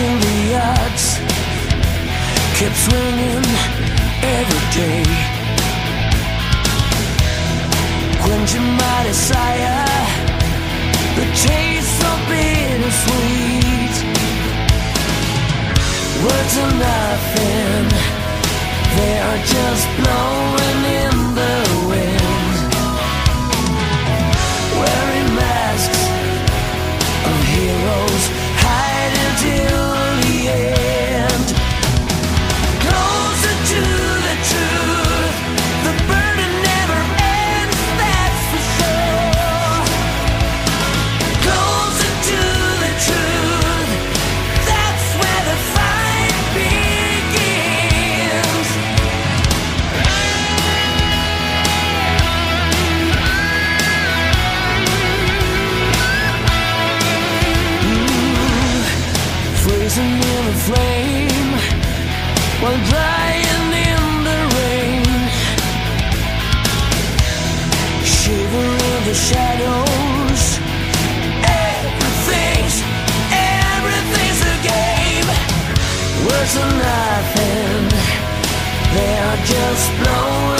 till the odds kept swinging every day. Quenching my desire, the taste so bittersweet. Words are nothing, they are just blowing freezing in a flame while drying in the rain. Shiver in the shadows. Everything's, everything's a game. Words are nothing. They are just blows.